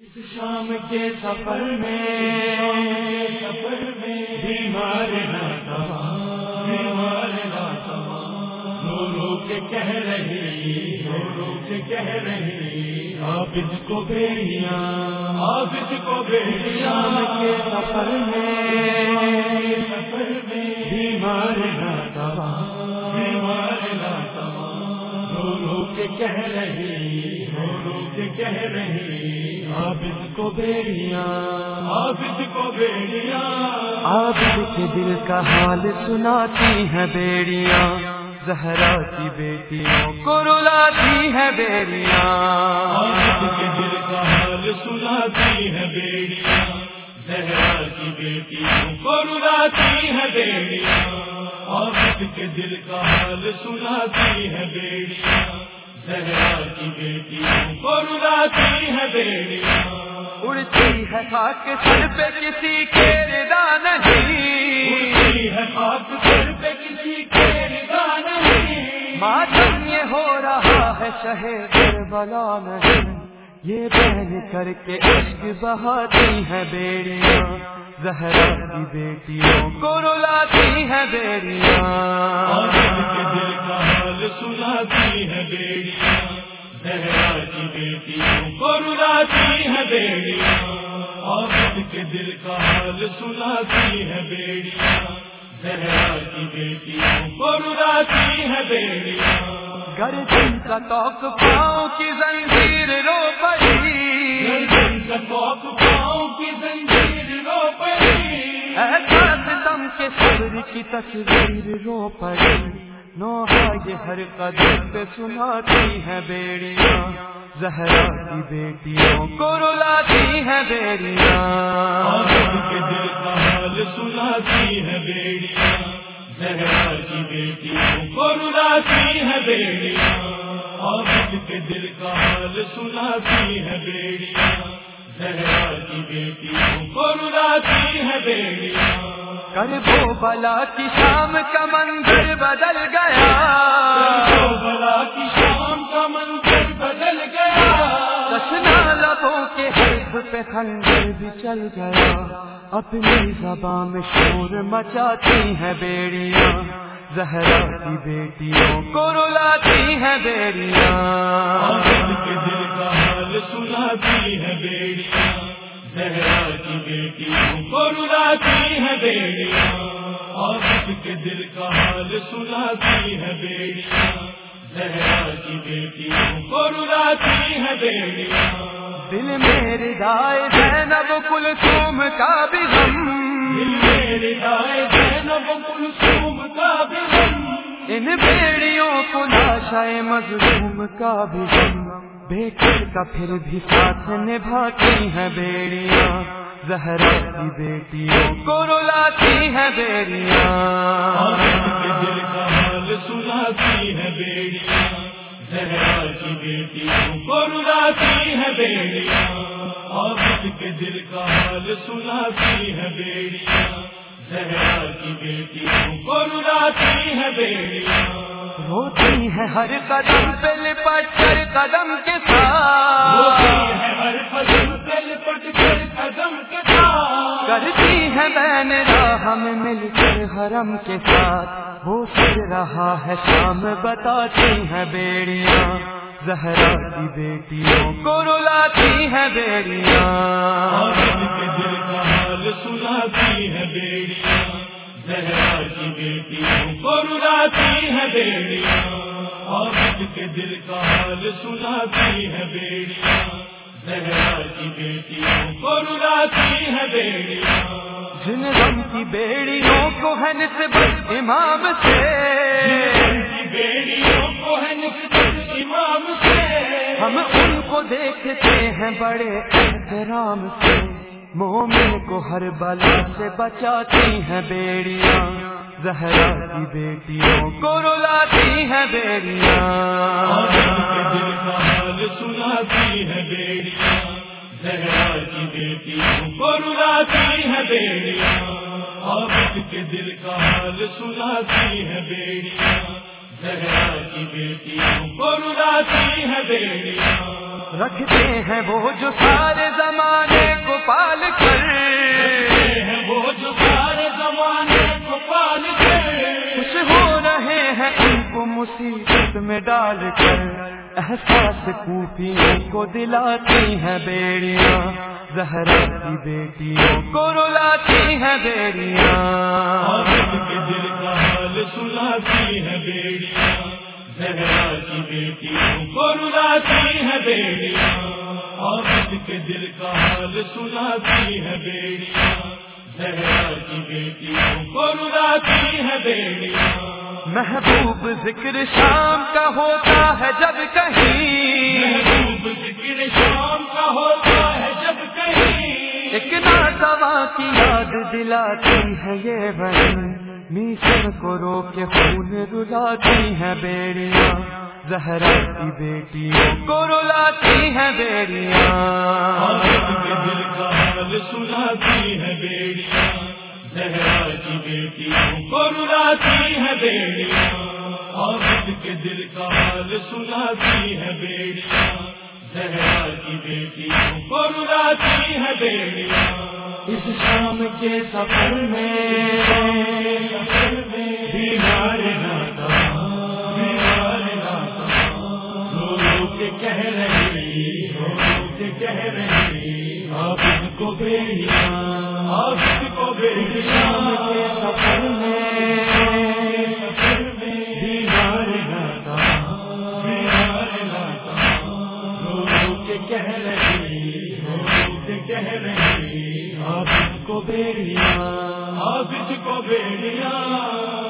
اس شام کے سفر میں سفر میں بیمار بیمار رو رو کے کہہ رہے رو رو کے کہہ رہے آپ اس کو بیڑیاں آپ اس کو بیڑیاں کے سفر میں سفر میں، بیمار بیمار رو رو کے کہہ رہے رو کے کہہ رہے عابد کو بیڑیاں۔ عابد کو بیڑیاں۔ عابد کے دل کا حال سناتی ہیں بیڑیاں۔ زہرا کی بیٹیوں کو رلاتی ہیں بیڑیاں۔ عابد کے دل کا حال سناتی ہیں بیڑیاں۔ زہرا کی بیٹیوں کو رلاتی ہیں بیڑیاں۔ عابد کے دل کا حال سناتی ہیں بیڑیاں۔ کی بیٹیوں کو رلاتی ہے بیڑیاں اڑتی ہے خاک سر پہ کسی کے ردا نہیں۔ اڑتی ہے خاک سر پہ کسی کے ردا نہیں۔ ماتم یہ ہو رہا ہے شہر بلا نہیں یہ بہن کر کے عشق بہاتی ہے بیڑیاں۔ زہرا کی بیٹیوں کو رلاتی ہے بیڑیاں۔ دل کا حال سناتی ہے بیڑیاں زہرا کی بیٹیوں کو رلاتی ہے بیڑیاں عورت کے دل کا حال سناتی ہے بیڑیاں زہرا کی بیٹیوں کو رلاتی ہے بیڑیاں گردن کا توق پاؤں کی زنجیر رو پڑی۔ کے صبر کی تصویر رو پڑی۔ نوحا یہ ہر قدم پہ سناتی ہے بیڑیاں۔ زہرا کی بیٹیوں کو رلاتی ہے بیڑیاں۔ کے دل کا حال سناتی ہے بیڑیاں۔ زہرا کی بیٹیوں کو رلاتی ہے بیڑیاں۔ عابد کے دل کا حال سناتی ہے بیڑیاں۔ زہرا کی بیٹیوں کو رلاتی ہے بیڑیاں۔ کر بو بلا کی شام کا منظر بدل گیا۔ بلا کی شام کا منظر بدل گیا۔ دشنا لبوں کے حرف پہ خنجر بھی چل گیا۔ اپنی زبان میں شور مچاتی ہیں بیڑیاں۔ زہرا کی بیٹیوں کو رلاتی ہیں بیڑیاں۔ دل کا حال سناتی ہے بیڑیاں۔ زہرا کی بیٹیوں کو رلاتی ہے بیڑیاں کے دل کا حال سناتی ہے بیڑیاں۔ زہرا کی بیٹیوں کو رلاتی ہے بیڑیاں۔ دل میرے دائے زینب کل سوم کا بھی غم۔ دل میرے دائے زینب کلثوم کا بھی غم۔ ان بیڑیوں کو لاشائے مظلوم کا بھی غم۔ بیٹر کا پھر بھی ساتھ نبھاتی ہیں بیڑیاں۔ زہرا کی بیٹیوں کو رلاتی ہیں بیڑیاں۔ دل کا حال سناتی ہے بیڑیاں۔ زہرا کی بیٹیوں کو رلاتی ہے بیڑیاں عابد کے دل کا حال سناتی ہے بیڑیاں۔ زہرا کی بیٹیوں کو رلاتی ہے بیڑیاں۔ روتی ہے ہر قدم پہ لپٹ کر قدم کے ہوتی ساتھ ہے ہر قدم پہ لپٹ کر قدم کے ساتھ۔ کرتی ہے بین راہ میں مل کر حرم کے ساتھ۔ وہ سج رہا ہے شام بتاتی ہیں بیڑیاں۔ زہرا کی بیٹیوں کو رلاتی ہیں بیڑیاں۔ سناتی ہے بیڑیاں۔ زہرا کی بیٹیوں کو رلاتی ہے بیڑیاں عابد کے دل کا حال سناتی ہے بیڑیاں۔ زہرا کی بیٹیوں کو رلاتی ہے بیڑیاں۔ جن غم کی بیڑیوں کو ہے نسبت امام سے۔ کی بیڑیوں کو ہے نسبت امام سے۔ ہم ان کو دیکھتے ہیں بڑے احترام سے۔ مومن کو ہر بلا سے بچاتی ہیں بیڑیاں، زہرا کی بیٹیوں کو رلاتی ہیں بیڑیاں۔ دل کا حال سناتی ہے بیڑیاں، زہرا کی بیٹیوں کو رلاتی ہے بیڑیاں۔ کے دل کا حال سناتی ہے بیڑیاں، زہرا کی بیٹیوں کو رلاتی ہے بیڑیاں۔ رکھتے ہیں وہ جو سارے زمانے کو پال کر۔ وہ سارے زمانے کو پال کر۔ خوش ہو رہے ہیں ان کو مصیبت میں ڈال کر۔ احساس کوفیوں کو دلاتی ہیں بیڑیاں۔ زہرا کی بیٹیوں کو رلاتی ہیں بیڑیاں۔ دل کا حال سناتی ہیں بیڑیاں۔ زہرا کی بیٹیوں کو رلاتی ہے بیڑیاں عابد کے دل کا حال سناتی ہے بیڑیاں زہرا کی بیٹیوں کو رلاتی ہے بیڑیاں محبوب ذکر شام کا ہوتا ہے جب کہیں۔ محبوب ذکر شام کا ہوتا ہے جب کہیں ایک ناتوا کی یاد دلاتی ہے یہ بہن۔ میسر کو رو کے خون رلاتی ہے بیڑیاں، زہرا کی بیٹیوں کو رلاتی ہے بیڑیاں۔ دل کا حال سناتی ہے بیڑیاں، زہرا کی بیٹیوں کو رلاتی ہے بیڑیاں۔ کے دل کا حال سناتی ہے بیڑیاں، زہرا کی بیٹیوں کو رلاتی ہے بیڑیاں۔ اس شام کے سفر میں بیمار ناتا بیمار ناتا رو رو کے کہہ رہی رو رو کے کہہ رہی کو کو شام کے سفر میں بیمار ناتا بیمار ناتا رو رو کے کہہ رہی کہہ رہی عابد کو بیڑیاں عابد کو بیڑیاں